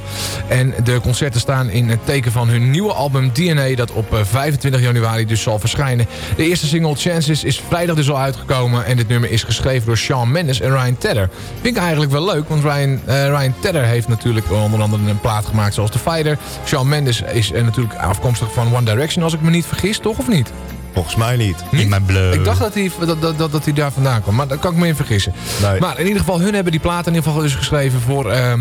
En de concerten staan in het teken van hun nieuwe album DNA... dat op eh, 25 januari dus zal verschijnen. Eerste single Chances is vrijdag dus al uitgekomen... en dit nummer is geschreven door Shawn Mendes en Ryan Tedder. Vind ik eigenlijk wel leuk, want Ryan, eh, Ryan Tedder heeft natuurlijk onder andere een plaat gemaakt zoals The Fighter. Shawn Mendes is eh, natuurlijk afkomstig van One Direction, als ik me niet vergis, toch of niet? Volgens mij niet. In mijn bleu. Ik dacht dat hij, dat, dat, dat, dat hij daar vandaan kwam, maar daar kan ik me in vergissen. Maar in ieder geval, hun hebben die plaat in ieder geval dus geschreven voor... ehm,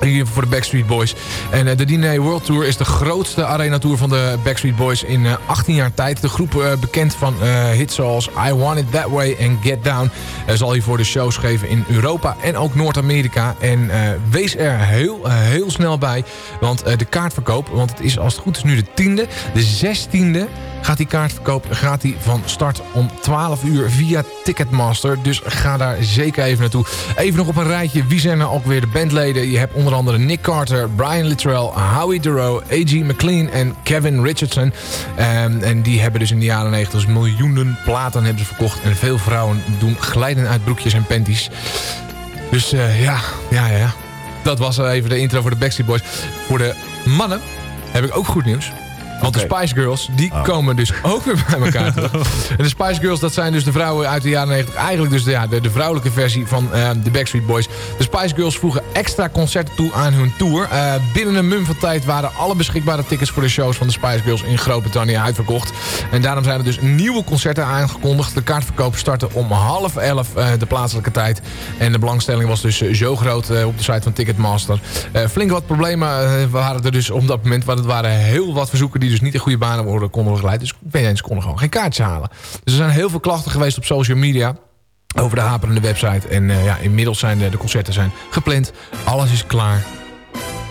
hier voor de Backstreet Boys. En eh, de DNA World Tour is de grootste arena tour van de Backstreet Boys in eh, 18 jaar tijd. De groep eh, bekend van eh, hits zoals I Want It That Way en Get Down... eh, zal hiervoor de shows geven in Europa en ook Noord-Amerika. En eh, wees er heel, eh, heel snel bij. Want eh, de kaartverkoop, want het is als het goed is nu de tiende. De zestiende gaat die kaartverkoop gaat die van start om 12 uur via Ticketmaster. Dus ga daar zeker even naartoe. Even nog op een rijtje. Wie zijn er ook weer de bandleden? Je hebt andere Nick Carter, Brian Littrell, Howie Duro, A.G. McLean en Kevin Richardson. Ehm, en die hebben dus in de jaren 90 miljoenen platen hebben ze verkocht. En veel vrouwen doen glijden uit broekjes en panties. Dus eh, ja, ja, ja. Dat was even de intro voor de Backstreet Boys. Voor de mannen heb ik ook goed nieuws. Want de Spice Girls, die komen dus ook weer bij elkaar terug. En de Spice Girls, dat zijn dus de vrouwen uit de jaren 90. Eigenlijk dus de, ja, de, de vrouwelijke versie van eh, de Backstreet Boys. De Spice Girls voegen extra concerten toe aan hun tour. Eh, binnen een mum van tijd waren alle beschikbare tickets voor de shows van de Spice Girls in Groot-Brittannië uitverkocht. En daarom zijn er dus nieuwe concerten aangekondigd. De kaartverkoop startte om half elf eh, de plaatselijke tijd. En de belangstelling was dus zo groot op de site van Ticketmaster. Flink wat problemen waren er dus op dat moment. Want het waren heel wat verzoeken die dus niet in goede banen worden, konden begeleid. Dus mensen konden gewoon geen kaartjes halen. Dus er zijn heel veel klachten geweest op social media over de haperende website. En eh, ja, inmiddels zijn de, de concerten zijn gepland. Alles is klaar.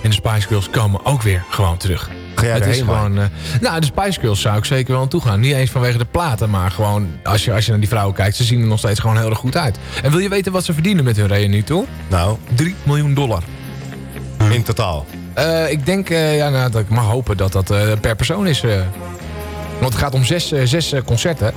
En de Spice Girls komen ook weer gewoon terug. Ga jij het is gewoon, eh, nou, de Spice Girls zou ik zeker wel naartoe gaan. Niet eens vanwege de platen, maar gewoon als je, als je naar die vrouwen kijkt... ze zien er nog steeds gewoon heel erg goed uit. En wil je weten wat ze verdienen met hun reunie toe? Nou? 3 miljoen dollar. In totaal? Eh, ik denk, eh, ja, nou, dat ik mag hopen dat dat eh, per persoon is. want het gaat om zes, zes concerten.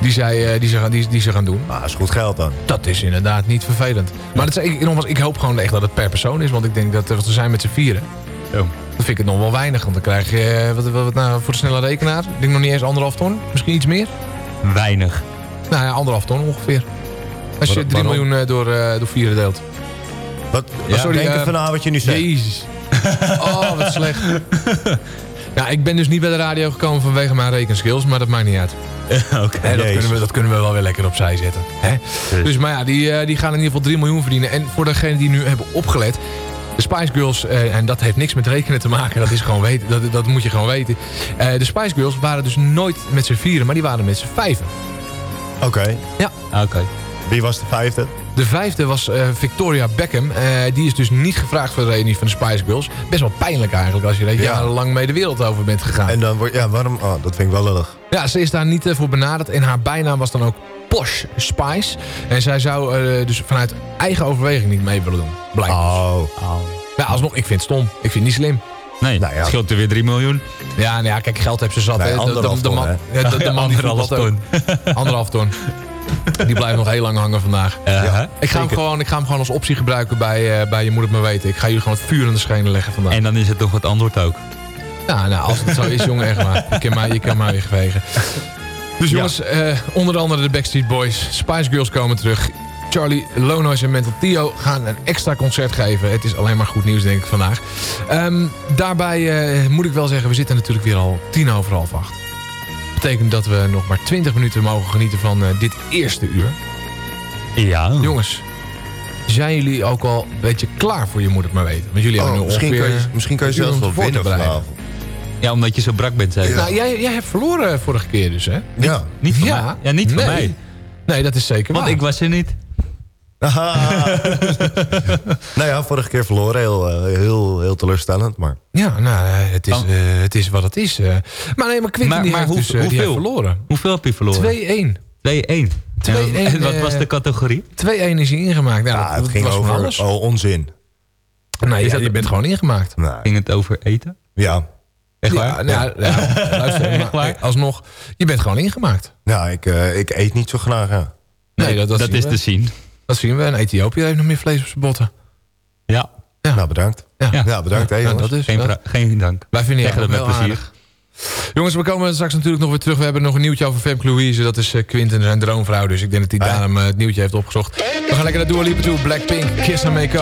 die, zij, die, ze, gaan- die, die ze gaan doen. Ah, is goed geld dan. Dat is inderdaad niet vervelend. Maar dat ik, nogmaals, ik hoop gewoon echt dat het per persoon is. Want ik denk dat we zijn met z'n vieren. Dan vind ik het nog wel weinig. Want dan krijg je, wat, wat, wat nou, voor de snelle rekenaar. Ik denk nog niet eens anderhalf ton. Misschien iets meer. Weinig. Nou ja, anderhalf ton ongeveer. Als je Waar- 3 waarom? miljoen door, door vieren deelt. Wat Ja, sorry, denk eh, even na wat je nu zegt. Jezus. Oh, wat slecht. Ja, ik ben dus niet bij de radio gekomen vanwege mijn rekenskills, maar dat maakt niet uit. Oké. Dat, kunnen we, dat kunnen we wel weer lekker opzij zetten. Hè? Dus, maar ja, die, eh, die gaan in ieder geval 3 miljoen verdienen. En voor degenen die nu hebben opgelet... De Spice Girls, eh, en dat heeft niks met rekenen te maken, dat, is gewoon weten, dat, dat moet je gewoon weten. Eh, de Spice Girls waren dus nooit met z'n vieren, maar die waren met z'n vijven. Oké. Ja. Oké. Wie was de vijfde? De vijfde was eh, Victoria Beckham. Eh, die is dus niet gevraagd voor de reunie van de Spice Girls. Best wel pijnlijk eigenlijk als je er Ja. jarenlang mee de wereld over bent gegaan. En dan wordt, ja, waarom? Oh, dat vind ik wel lullig. Ja, ze is daar niet eh, voor benaderd. En haar bijnaam was dan ook Posh Spice. En zij zou eh, dus vanuit eigen overweging niet mee willen doen. Blijkbaar. Oh. Ja, alsnog, ik vind het stom. Ik vind het niet slim. Nee, Nou ja. scheelt er weer 3 miljoen. Ja, nou ja, kijk, geld heeft ze zat. Nee. De- de, anderhalf de ton, man, hè. ja, de, de man die Anderhalf ook. Anderhalf ton. Die blijft nog heel lang hangen vandaag. Ja, Ik ga, hem gewoon, ik ga hem gewoon als optie gebruiken bij, eh, bij Je Moet Het Maar Weten. Ik ga jullie gewoon het vuur in de schenen leggen vandaag. En dan is het toch het antwoord ook. Ja, nou, als het zo is, jongen, echt waar. Je kan mij, je kan mij wegvegen. Dus jongens, eh, onder andere de Backstreet Boys, Spice Girls komen terug. Charlie Lonois en Mental Theo gaan een extra concert geven. Het is alleen maar goed nieuws, denk ik, vandaag. Ehm, daarbij eh, moet ik wel zeggen, we zitten natuurlijk weer al tien over half acht. Betekent dat we nog maar 20 minuten mogen genieten van eh, dit eerste uur. Ja. Jongens, zijn jullie ook al een beetje klaar voor Je Moet Het Maar Weten? Want jullie Oh, hebben nu misschien ongeveer kan je- misschien kan je zelfs wel winnen vanavond. Ja, omdat je zo brak bent, zeker. Nou, jij, jij hebt verloren vorige keer dus, hè? Ja. Niet van Ja. mij. Ja, niet van Nee. mij. Nee, dat is zeker Want waar. ik was er niet. nou ja, vorige keer verloren. Heel, eh, heel, heel teleurstellend, maar... Ja, nou, eh, het is, Oh. eh, het is wat het is. eh. Maar nee, maar Quinten Maar, die maar heeft hoe, dus, die heeft hoeveel? verloren. Hoeveel heb je verloren? 2-1. 2-1. 2-1, En wat was de categorie? 2-1 is hij ingemaakt. Nou, Ja, dat, het ging was over alles. oh, onzin. Nee, ja, dat- je bent gewoon ingemaakt. Nee. Ging het over eten? Ja. Echt Ja, waar? nou, ja, luister, Echt maar, waar? alsnog, je bent gewoon ingemaakt. Ja, ik, eh, ik eet niet zo graag, ja. Nee, dat, dat, dat is te zien. Dat zien we. En Ethiopië heeft nog meer vlees op zijn botten. Ja. Ja. Nou, bedankt. Ja, Ja, bedankt, jongens. dat is, Geen, dat- geen dank. Wij vinden dat met plezier. aardig. Jongens, we komen straks natuurlijk nog weer terug. We hebben nog een nieuwtje over Femke Louise. Dat is eh, Quinten zijn droomvrouw. Dus ik denk dat hij Hey. daarom eh, het nieuwtje heeft opgezocht. We gaan lekker naar Dua Lipa toe. Blackpink, Kiss and Make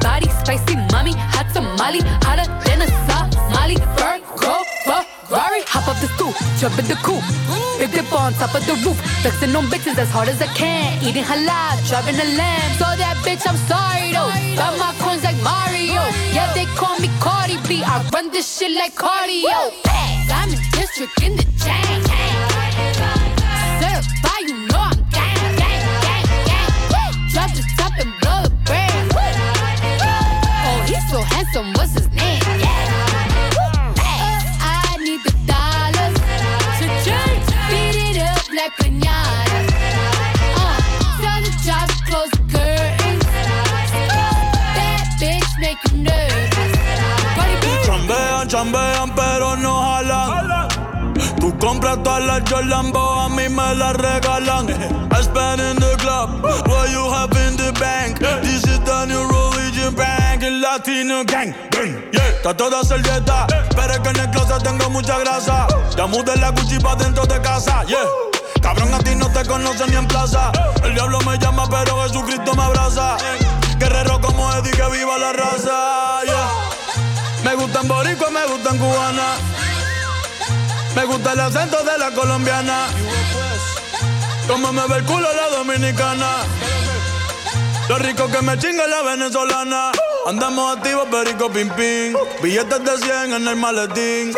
body, spicy mommy, hot tamale, hotter than a Somali. Virgo, Ferrari, hop up the stoop, jump in the coupe. Big dip on top of the roof, flexing on bitches as hard as I can. Eating halal, driving a lamb. So that bitch, I'm sorry though. Got my coins like Mario. Yeah, they call me Cardi B. I run this shit like cardio. I'm district in the chain. He's so handsome, what's his name? Yeah. I need the dollars to change. Beat it up like pinata. Uh, tell the job close the curtains. That bitch make you nervous. Chambean, chambean, pero no jalan. Tú compras todas las Jolambo, a mí me las regalan. I spend in the club, what you have in the bank. This is the new religion bank, latino gang. gang, Yeah, está toda servieta, pero es que en el closet tengo mucha grasa. Ya la Gucci pa' dentro de casa, yeah. Cabrón, a ti no te conocen ni en plaza. El diablo me llama, pero Jesucristo me abraza. Guerrero como Eddie, que viva la raza, yeah. Me gustan boricua, me gustan cubana. Me gusta el acento de la colombiana. Como me ve el culo la dominicana. Lo rico que me chinga la venezolana. Andamos activos, perico pim pim. Billetes de 100 en el maletín.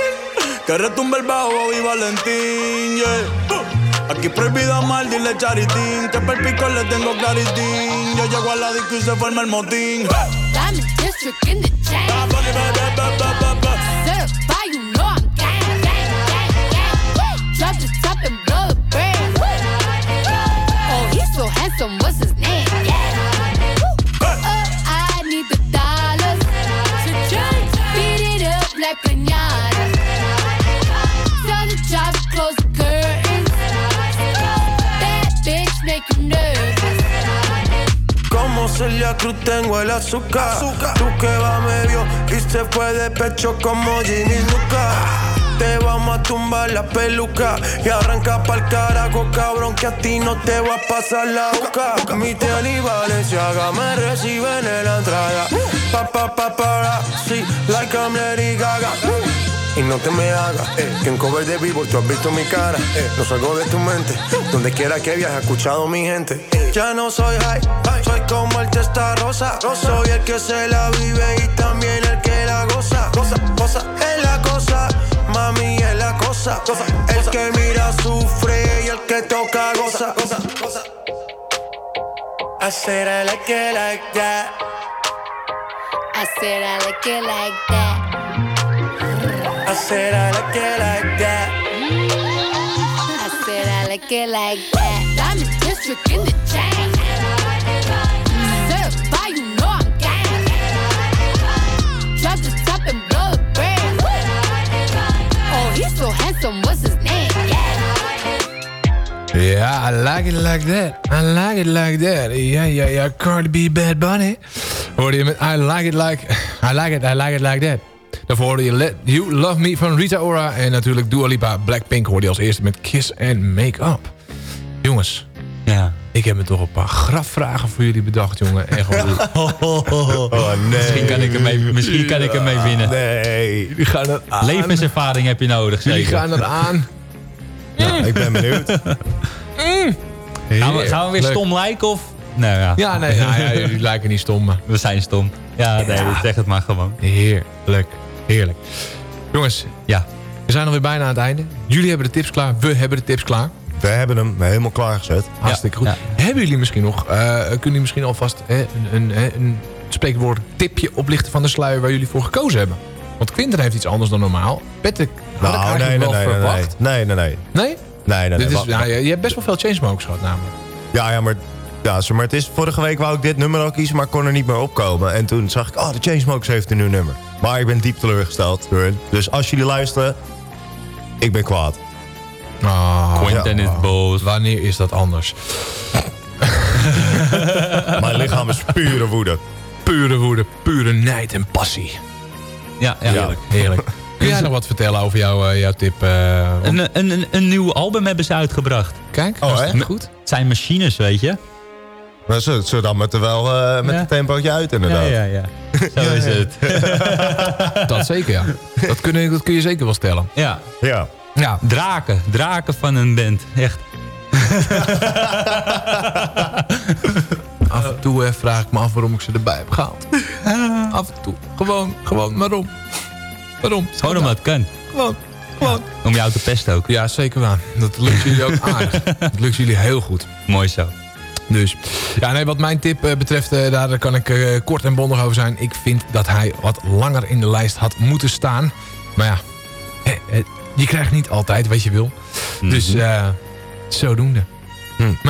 Que retumbe el bajo y Valentín, yeah. Aquí prohibido mal, dile charitín. Que per pico le tengo claritín. Yo llego a la disco y se forma el motín. In district in the chain. Certified, you know I'm gang, gang, gang, gang. Drop the Celia Cruz tengo el azúcar. Tú que va medio y se fue de pecho como Ginny Luca. te vamos a tumbar la peluca. Y arranca pa'l carajo, cabrón, que a ti no te va a pasar la boca. Mi tele y Valenciaga me reciben en la entrada. Pa, pa, pa, para, sí, like I'm Gaga. Y no te me hagas, eh, que en cover de vivo tú has visto mi cara. Eh, no salgo de tu mente, donde quiera que viajes, escuchado mi gente. Eh, ya no soy high, soy como el testa rosa. Soy el que se la vive y también el que la goza. Cosa, cosa, es la cosa, mami es la cosa. El que mira sufre y el que toca goza. goza, goza. I said I like it like that. I said I like it like that. I said I like it like that. I said I like it like that. Diamond district in the chain. Certified, you know I'm gang. Drop the top and blow the brand. Oh, he's so handsome, what's his name? Yeah. Ja, I like it like that. I like it like that. Ja, ja, ja. Cardi B, Bad Bunny. Hoorde je met I like it like... I like it, I like it like that. Daarvoor hoorde je Let You Love Me van Rita Ora. En natuurlijk Dua Lipa, Blackpink hoorde je als eerste met Kiss and Make Up. Jongens. Ja. Ik heb me toch een paar grafvragen voor jullie bedacht, jongen. En gewoon... Oh, nee. Misschien kan ik ermee, misschien kan ik ermee winnen. Nee. Jullie gaan er aan. Levenservaring heb je nodig, Jullie zeker. gaan er aan. Nou, ik ben benieuwd. Gaan we, gaan we weer Leuk. stom lijken of... Nou ja, Ja, nee, nou ja, jullie lijken niet stom, maar... we zijn stom. Ja, nee, zeg het maar gewoon. Heerlijk, heerlijk. Jongens, Ja. we zijn alweer bijna aan het einde. Jullie hebben de tips klaar, we hebben de tips klaar. We hebben hem helemaal klaargezet. Hartstikke goed. ja. Hebben jullie misschien nog, eh, kunnen jullie misschien alvast hè, een, een, een spreekwoord tipje oplichten van de sluier waar jullie voor gekozen hebben? Want Quinten heeft iets anders dan normaal. Patrick had ik Nou, nee, eigenlijk nee, wel nee, nee, verwacht. nee. Nee, nee, nee. Nee? Nee, nee, Dit nee. is, nou, je, je hebt best wel veel chainsmokers gehad namelijk. Ja, ja, maar, ja, maar het is, vorige week wou ik dit nummer ook kiezen, maar ik kon er niet meer opkomen. En toen zag ik, oh, de Chainsmokers heeft een nieuw nummer. Maar ik ben diep teleurgesteld door hun. Dus als jullie luisteren, ik ben kwaad. Oh, Quentin is boos. Wanneer is dat anders? Mijn lichaam is pure woede. Pure woede, pure nijd en passie. Ja, ja. Heerlijk. Heerlijk. Kun jij nog wat vertellen over jouw, eh, jouw tip? eh, Een, een, een, een nieuw album hebben ze uitgebracht. Kijk, Oh, hè? hartstikke goed. Het zijn machines, weet je. Maar ze, ze dan met er wel eh, met Ja. een tempootje uit Ja, inderdaad. ja, ja. Zo is het. Dat zeker, ja. Dat kun, je, dat kun je zeker wel stellen. Ja. Ja. Ja. Draken. Draken van een band. Echt. Af en toe eh, vraag ik me af waarom ik ze erbij heb gehaald. Af en toe. Gewoon, gewoon. Waarom? Waarom? Gewoon omdat het kan. Gewoon, gewoon. Om jou te pesten ook. Ja, zeker waar. Dat lukt jullie ook aardig. Dat lukt jullie heel goed. Mooi zo. Dus, ja, nee, wat mijn tip eh, betreft, eh, daar kan ik eh, kort en bondig over zijn. Ik vind dat hij wat langer in de lijst had moeten staan. Maar ja, je krijgt niet altijd wat je wil. Dus, eh,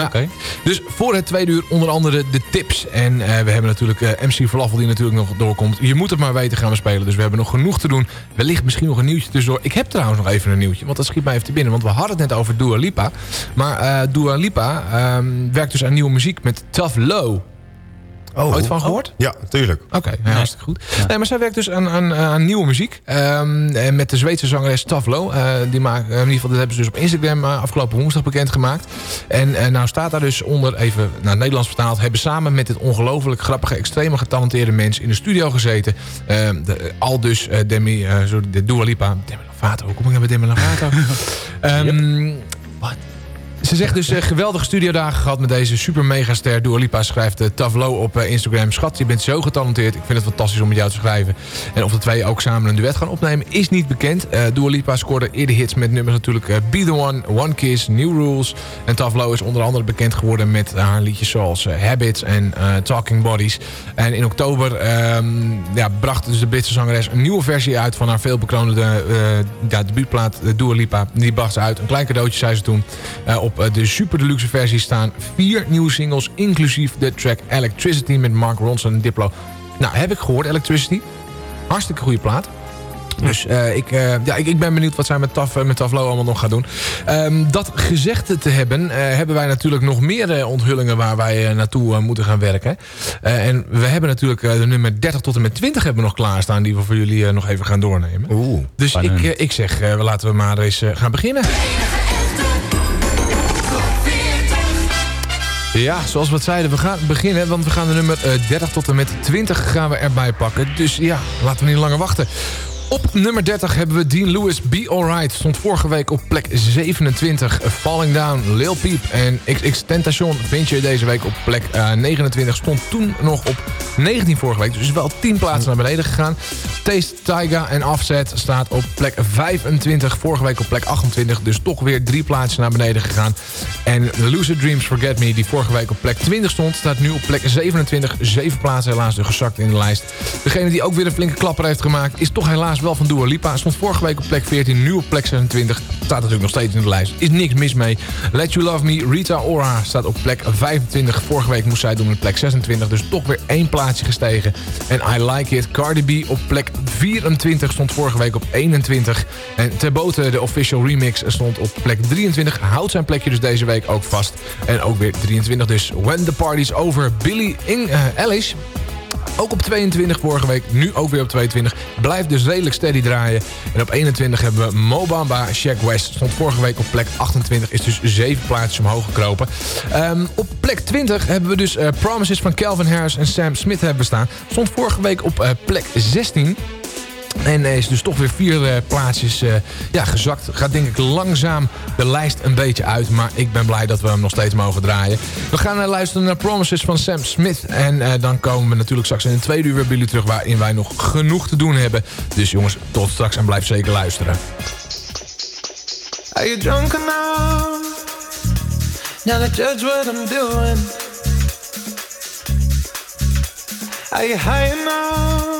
Oké. Dus voor het tweede uur onder andere de tips. En eh, we hebben natuurlijk eh, MC Falafel die natuurlijk nog doorkomt. Je moet het maar weten gaan we spelen. Dus we hebben nog genoeg te doen. Wellicht misschien nog een nieuwtje tussendoor. Ik heb trouwens nog even een nieuwtje. Want dat schiet mij even te binnen. Want we hadden het net over Dua Lipa. Maar eh Dua Lipa ehm, werkt dus aan nieuwe muziek met Tough Low. Oh. Ooit van gehoord? Ja, tuurlijk. Oké, ja, hartstikke goed. Nee, maar zij werkt dus aan, aan, aan nieuwe muziek. Ehm, en met de Zweedse zangeres Tavlo. Eh, die maakt, in ieder geval, dat hebben ze dus op Instagram eh, afgelopen woensdag bekendgemaakt. En eh, nou staat daar dus onder, even naar Nederlands vertaald... hebben samen met dit ongelooflijk grappige, extreme getalenteerde mens... in de studio gezeten. Ehm, de, al dus eh, Demi, eh, zo, de Dua Lipa... Demi Lovato, hoe kom ik nou bij Demi Lovato? Ehm, Wat? Ze zegt dus eh, geweldige studiodagen gehad met deze super megaster. Dua Lipa schrijft uh, Tavlo op eh, Instagram. Schat, je bent zo getalenteerd. Ik vind het fantastisch om met jou te schrijven. En of de twee ook samen een duet gaan opnemen is niet bekend. Uh, Dua Lipa scoorde eerder hits met nummers natuurlijk Be The One, One Kiss, New Rules. En Tavlo is onder andere bekend geworden met haar liedjes zoals Habits en Talking Bodies. En in oktober um, ja, bracht dus de Britse zangeres een nieuwe versie uit van haar veelbekroonde ja, debuutplaat Dua Lipa. Die bracht ze uit. Een klein cadeautje zei ze toen. op de super deluxe versie staan vier nieuwe singles, inclusief de track Electricity met Mark Ronson en Diplo. Nou, heb ik gehoord, Electricity. Hartstikke goede plaat. Dus eh, ik, eh, ja, ik, ik ben benieuwd wat zij met, Taf, eh, met Taflo allemaal nog gaat doen. Ehm, dat gezegd te hebben, eh, hebben wij natuurlijk nog meer eh, onthullingen waar wij eh, naartoe eh, moeten gaan werken. Eh, en we hebben natuurlijk eh, de nummer 30 tot en met 20 hebben we nog klaarstaan... die we voor jullie eh, nog even gaan doornemen. Oeh, dus ik, eh, ik zeg, eh, laten we maar eens eh, gaan beginnen. Ja, zoals we het zeiden, we gaan beginnen, want we gaan de nummer eh, 30 tot en met 20 gaan we erbij pakken. Dus ja, laten we niet langer wachten. Op nummer 30 hebben we Dean Lewis, Be Alright. Stond vorige week op plek 27. Falling Down, Lil Peep en XX Tentation vind je deze week op plek eh, 29. Stond toen nog op 19 vorige week. Dus wel 10 plaatsen naar beneden gegaan. Taste, Tyga en Offset staat op plek 25. Vorige week op plek 28. Dus toch weer drie plaatsen naar beneden gegaan. En Lucid Dreams Forget Me, die vorige week op plek 20 stond... staat nu op plek 27. Zeven plaatsen helaas dus gezakt in de lijst. Degene die ook weer een flinke klapper heeft gemaakt... is toch helaas wel van Dua Lipa. Stond vorige week op plek 14, nu op plek 26. Staat natuurlijk nog steeds in de lijst. Is niks mis mee. Let You Love Me, Rita Ora staat op plek 25. Vorige week moest zij doen op plek 26. Dus toch weer één plaatsje gestegen. En I Like It, Cardi B op plek 24. Stond vorige week op 21. En Terbote, de official remix, stond op plek 23. Houdt zijn plekje dus deze week ook vast. En ook weer 23 dus. When the Party's Over, Billy in, uh, Eilish... Ook op 22 vorige week, nu ook weer op 22. Blijft dus redelijk steady draaien. En op 21 hebben we Mobamba, Shaq West. Stond vorige week op plek 28. Is dus 7 plaatsjes omhoog gekropen. Um, op plek 20 hebben we dus uh, Promises van Calvin Harris en Sam Smith hebben staan. Stond vorige week op uh, plek 16. En is dus toch weer vier uh, plaatsjes uh, ja, gezakt. Gaat denk ik langzaam de lijst een beetje uit. Maar ik ben blij dat we hem nog steeds mogen draaien. We gaan uh, luisteren naar Promises van Sam Smith. En dan komen we natuurlijk straks in de tweede uur bij jullie terug... waarin wij nog genoeg te doen hebben. Dus jongens, tot straks en blijf zeker luisteren. Are you drunk enough? Now judge what I'm doing. Are you high enough?